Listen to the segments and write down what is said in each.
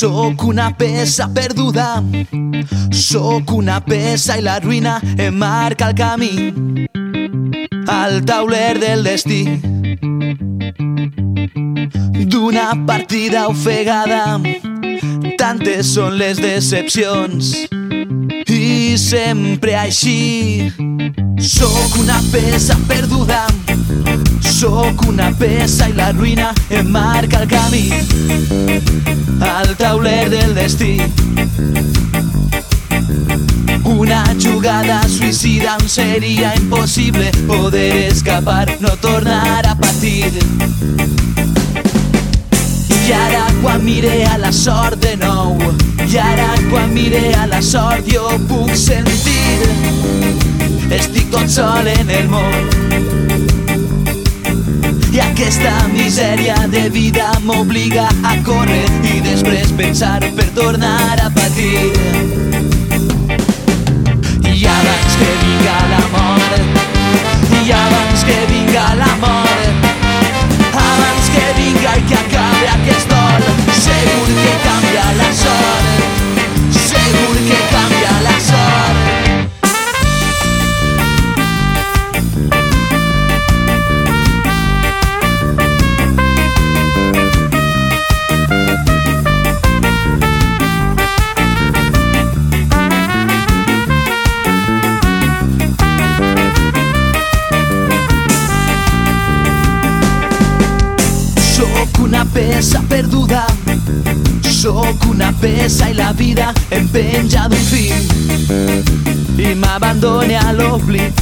Sóc una peça perduda, sóc una peça i la ruïna em marca el camí. Al tauler del destí. D'una partida ofegada. Tantes són les decepcions. I sempre així. Sóc una peça perduda, sóc una peça i la ruïna em marca el camí al tauler del destí. Una jugada suïcida on seria impossible poder escapar, no tornar a patir. I ara quan mire a la sort de nou I ara quan mire a la sort jo puc sentir Estic tot sol en el món aquesta misèria de vida m'obliga a córrer i després pensar per tornar a patir. Sóc una peça perduda, sóc una peça i la vida em penja d'un fil i m'abandone a l'oblit.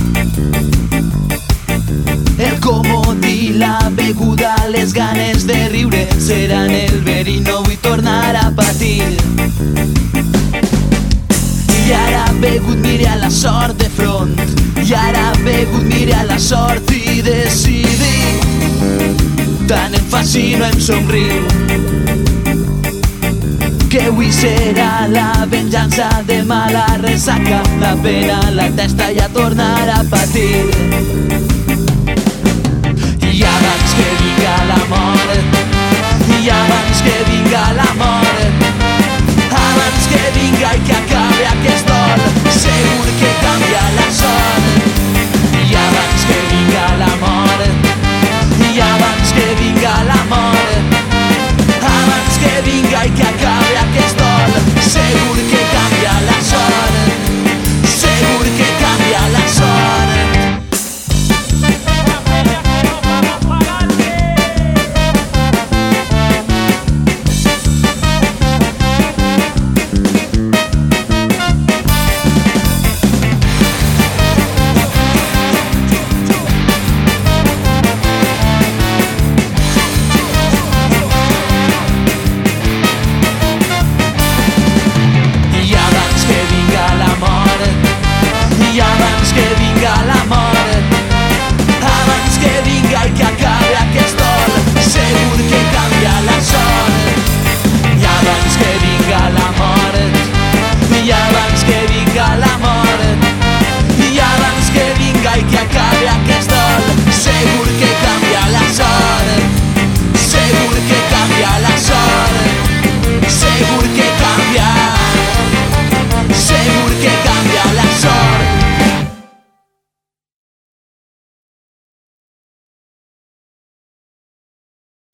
El comodí, la beguda, les ganes de riure seran el verí, no vull tornar a patir. I ara begut mire a la sort de front I ara begut mire a la sort Em fascino, em somriu que avui serà la venjança, demà la ressaca, la pena, la testa i a tornar a patir. I abans que vinga la mort